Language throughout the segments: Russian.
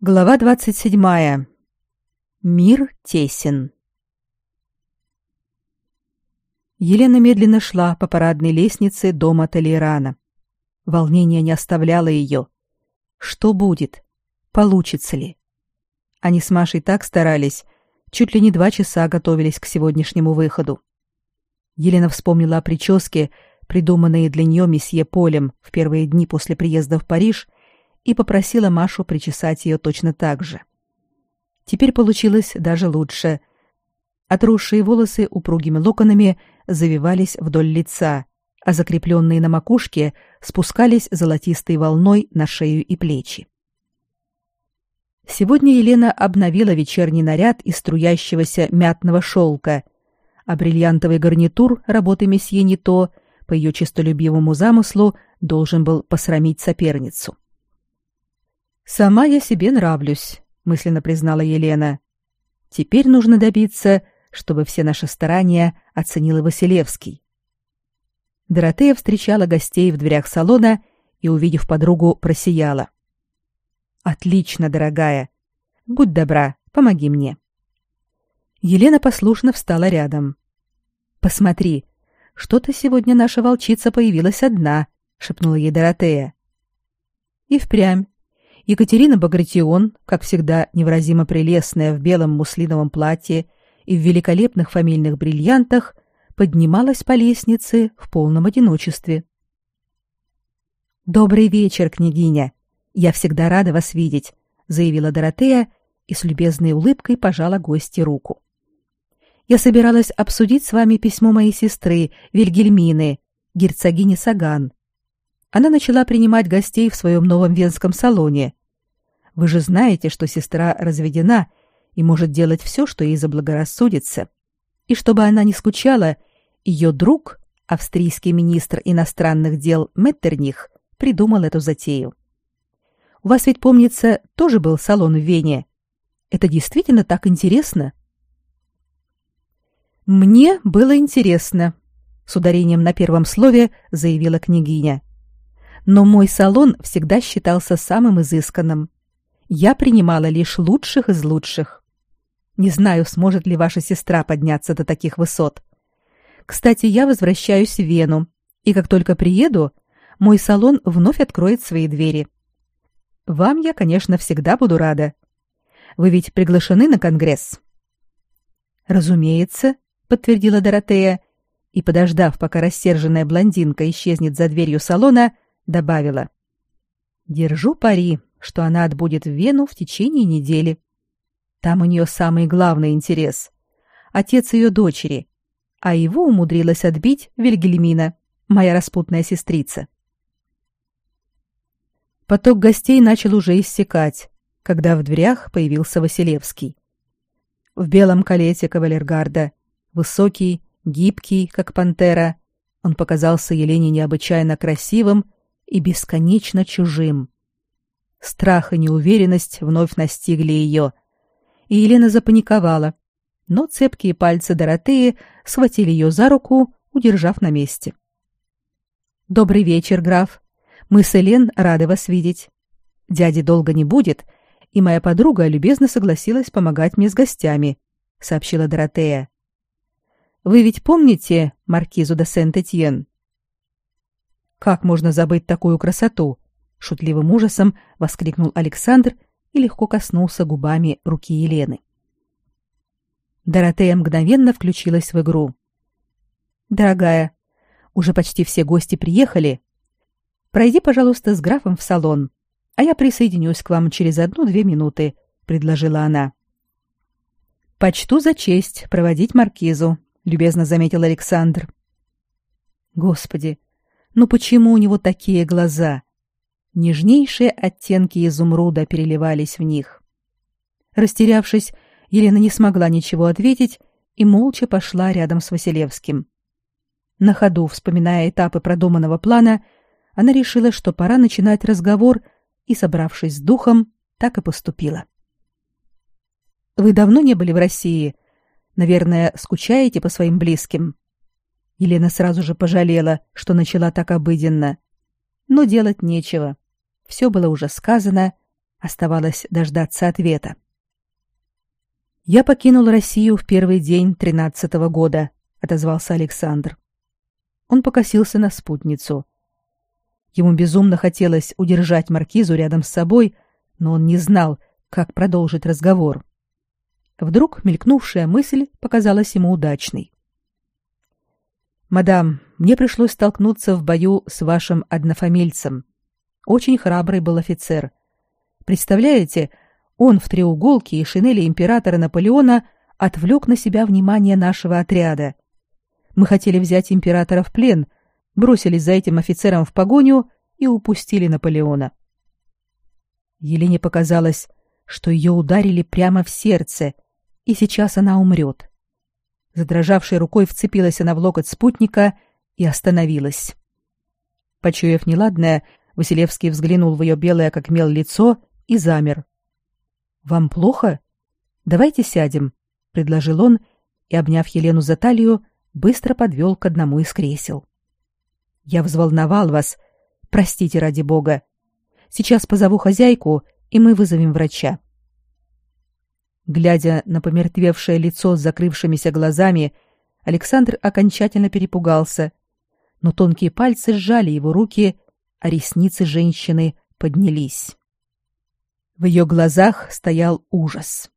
Глава 27. Мир тесен. Елена медленно шла по парадной лестнице дома Толерана. Волнение не оставляло ее. Что будет? Получится ли? Они с Машей так старались, чуть ли не два часа готовились к сегодняшнему выходу. Елена вспомнила о прическе, придуманной для нее месье Полем в первые дни после приезда в Париж, и попросила Машу причесать ее точно так же. Теперь получилось даже лучше. Отросшие волосы упругими локонами завивались вдоль лица, а закрепленные на макушке спускались золотистой волной на шею и плечи. Сегодня Елена обновила вечерний наряд из струящегося мятного шелка, а бриллиантовый гарнитур работы месье Нито по ее честолюбивому замыслу должен был посрамить соперницу. Сама я себе нравлюсь, мысленно признала Елена. Теперь нужно добиться, чтобы все наши старания оценил Василевский. Доротея встречала гостей в дверях салона и, увидев подругу, просияла. Отлично, дорогая. Будь добра, помоги мне. Елена послушно встала рядом. Посмотри, что-то сегодня наша волчица появилась одна, шепнула ей Доротея. И впрямь Екатерина Багратион, как всегда невыразимо прелестная в белом муслиновом платье и в великолепных фамильных бриллиантах, поднималась по лестнице в полном одиночестве. Добрый вечер, княгиня. Я всегда рада вас видеть, заявила Доротея и с любезной улыбкой пожала гости руку. Я собиралась обсудить с вами письмо моей сестры Вильгельмины, герцогини Саган. Она начала принимать гостей в своем новом венском салоне, вы же знаете, что сестра разведена и может делать все, что ей заблагорассудится. И чтобы она не скучала, ее друг, австрийский министр иностранных дел Меттерних, придумал эту затею. У вас ведь, помнится, тоже был салон в Вене. Это действительно так интересно? Мне было интересно, с ударением на первом слове заявила княгиня. Но мой салон всегда считался самым изысканным я принимала лишь лучших из лучших. Не знаю, сможет ли ваша сестра подняться до таких высот. Кстати, я возвращаюсь в Вену, и как только приеду, мой салон вновь откроет свои двери. Вам я, конечно, всегда буду рада. Вы ведь приглашены на конгресс. Разумеется, подтвердила Доротея и, подождав, пока рассерженная блондинка исчезнет за дверью салона, добавила: Держу пари, что она отбудет в Вену в течение недели. Там у нее самый главный интерес — отец ее дочери, а его умудрилась отбить Вильгельмина, моя распутная сестрица. Поток гостей начал уже иссякать, когда в дверях появился Василевский. В белом калете кавалергарда, высокий, гибкий, как пантера, он показался Елене необычайно красивым и бесконечно чужим. Страх и неуверенность вновь настигли ее, и Елена запаниковала, но цепкие пальцы Доротеи схватили ее за руку, удержав на месте. «Добрый вечер, граф. Мы с Элен рады вас видеть. Дяди долго не будет, и моя подруга любезно согласилась помогать мне с гостями», — сообщила Доротея. «Вы ведь помните маркизу де Сент-Этьен?» «Как можно забыть такую красоту?» Шутливым ужасом воскликнул Александр и легко коснулся губами руки Елены. Доротея мгновенно включилась в игру. Дорогая, уже почти все гости приехали. Пройди, пожалуйста, с графом в салон, а я присоединюсь к вам через одну-две минуты, предложила она. Почту за честь проводить маркизу, любезно заметил Александр. Господи, ну почему у него такие глаза? Нежнейшие оттенки изумруда переливались в них. Растерявшись, Елена не смогла ничего ответить и молча пошла рядом с Василевским. На ходу, вспоминая этапы продуманного плана, она решила, что пора начинать разговор, и, собравшись с духом, так и поступила. Вы давно не были в России? Наверное, скучаете по своим близким. Елена сразу же пожалела, что начала так обыденно. Но делать нечего. Все было уже сказано, Оставалось дождаться ответа. Я покинул Россию в первый день тринадцатого года, отозвался Александр. Он покосился на спутницу. Ему безумно хотелось удержать маркизу рядом с собой, но он не знал, как продолжить разговор. Вдруг мелькнувшая мысль показалась ему удачной. Мадам, мне пришлось столкнуться в бою с вашим однофамильцем. Очень храбрый был офицер. Представляете, он в треуголке и шинели императора Наполеона отвлек на себя внимание нашего отряда. Мы хотели взять императора в плен, бросились за этим офицером в погоню и упустили Наполеона. Елене показалось, что ее ударили прямо в сердце, и сейчас она умрет. Задрожавшей рукой вцепилась она в локоть спутника и остановилась. Почуяв неладное, Василевский взглянул в ее белое как мел лицо и замер. «Вам плохо? Давайте сядем», — предложил он и, обняв Елену за талию, быстро подвел к одному из кресел. «Я взволновал вас. Простите ради бога. Сейчас позову хозяйку, и мы вызовем врача». Глядя на помертвевшее лицо с закрывшимися глазами, Александр окончательно перепугался, но тонкие пальцы сжали его руки, а ресницы женщины поднялись. В ее глазах стоял ужас.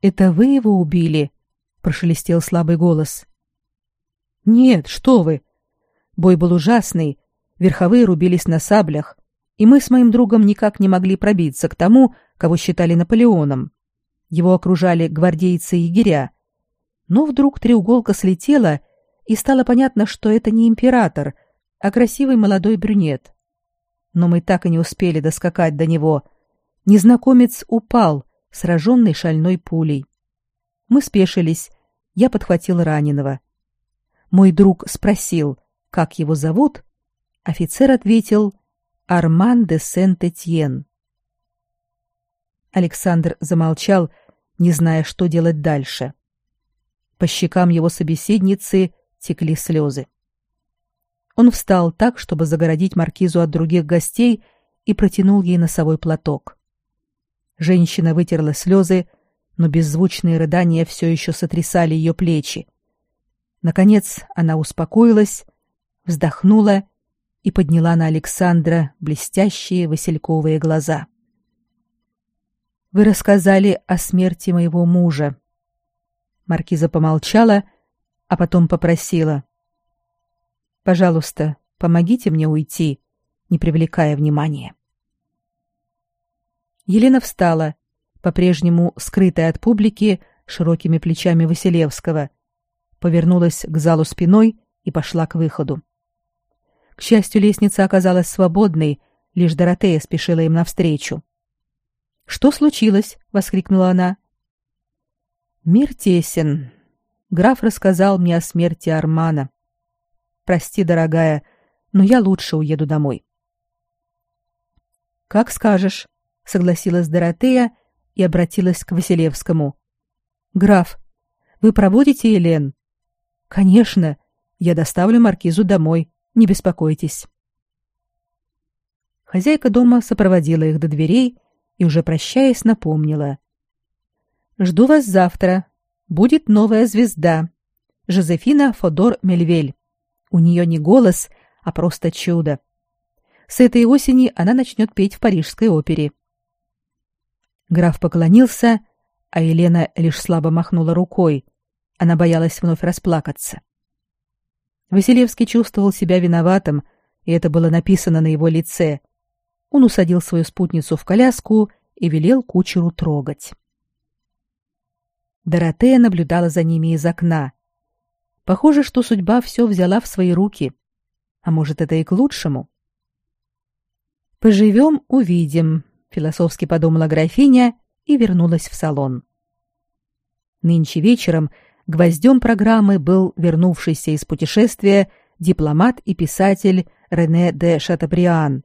«Это вы его убили?» — прошелестел слабый голос. «Нет, что вы! Бой был ужасный, верховые рубились на саблях, и мы с моим другом никак не могли пробиться к тому, кого считали Наполеоном. Его окружали гвардейцы и егеря. Но вдруг треуголка слетела, и стало понятно, что это не император, а красивый молодой брюнет. Но мы так и не успели доскакать до него. Незнакомец упал, сраженный шальной пулей. Мы спешились. Я подхватил раненого. Мой друг спросил, как его зовут. Офицер ответил Арман де Сент-Этьен. Александр замолчал, не зная, что делать дальше. По щекам его собеседницы текли слезы. Он встал так, чтобы загородить маркизу от других гостей, и протянул ей носовой платок. Женщина вытерла слезы, но беззвучные рыдания все еще сотрясали ее плечи. Наконец она успокоилась, вздохнула и подняла на Александра блестящие васильковые глаза. Вы рассказали о смерти моего мужа. Маркиза помолчала, а потом попросила: "Пожалуйста, помогите мне уйти, не привлекая внимания". Елена встала, по-прежнему скрытая от публики широкими плечами Василевского, повернулась к залу спиной и пошла к выходу. К счастью, лестница оказалась свободной, лишь Доротея спешила им навстречу. «Что случилось?» — воскликнула она. «Мир тесен. Граф рассказал мне о смерти Армана. Прости, дорогая, но я лучше уеду домой». «Как скажешь», — согласилась Доротея и обратилась к Василевскому. «Граф, вы проводите Елен?» «Конечно. Я доставлю маркизу домой. Не беспокойтесь. Хозяйка дома сопроводила их до дверей и уже прощаясь напомнила: Жду вас завтра. Будет новая звезда. Жозефина Фодор Мельвель. У нее не голос, а просто чудо. С этой осени она начнет петь в парижской опере. Граф поклонился, а Елена лишь слабо махнула рукой. Она боялась вновь расплакаться. Василевский чувствовал себя виноватым, и это было написано на его лице. Он усадил свою спутницу в коляску и велел кучеру трогать. Доротея наблюдала за ними из окна. Похоже, что судьба все взяла в свои руки. А может, это и к лучшему. Поживем, увидим, философски подумала графиня и вернулась в салон. Нынче вечером Гвоздем программы был вернувшийся из путешествия дипломат и писатель Рене де Шатабриан.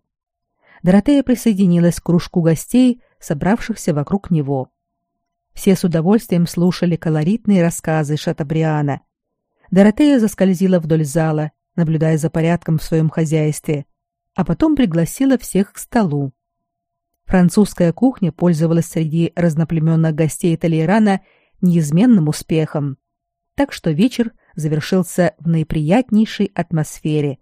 Доротея присоединилась к кружку гостей, собравшихся вокруг него. Все с удовольствием слушали колоритные рассказы Шатабриана. Доротея заскользила вдоль зала, наблюдая за порядком в своем хозяйстве, а потом пригласила всех к столу. французская кухня пользовалась среди разноплеменных гостей Толейрана неизменным успехом, так что вечер завершился в наиприятнейшей атмосфере,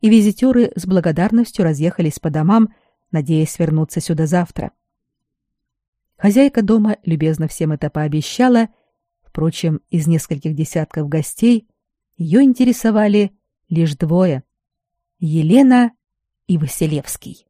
и визитеры с благодарностью разъехались по домам, надеясь вернуться сюда завтра. Хозяйка дома любезно всем это пообещала, впрочем, из нескольких десятков гостей ее интересовали лишь двое — Елена и Василевский.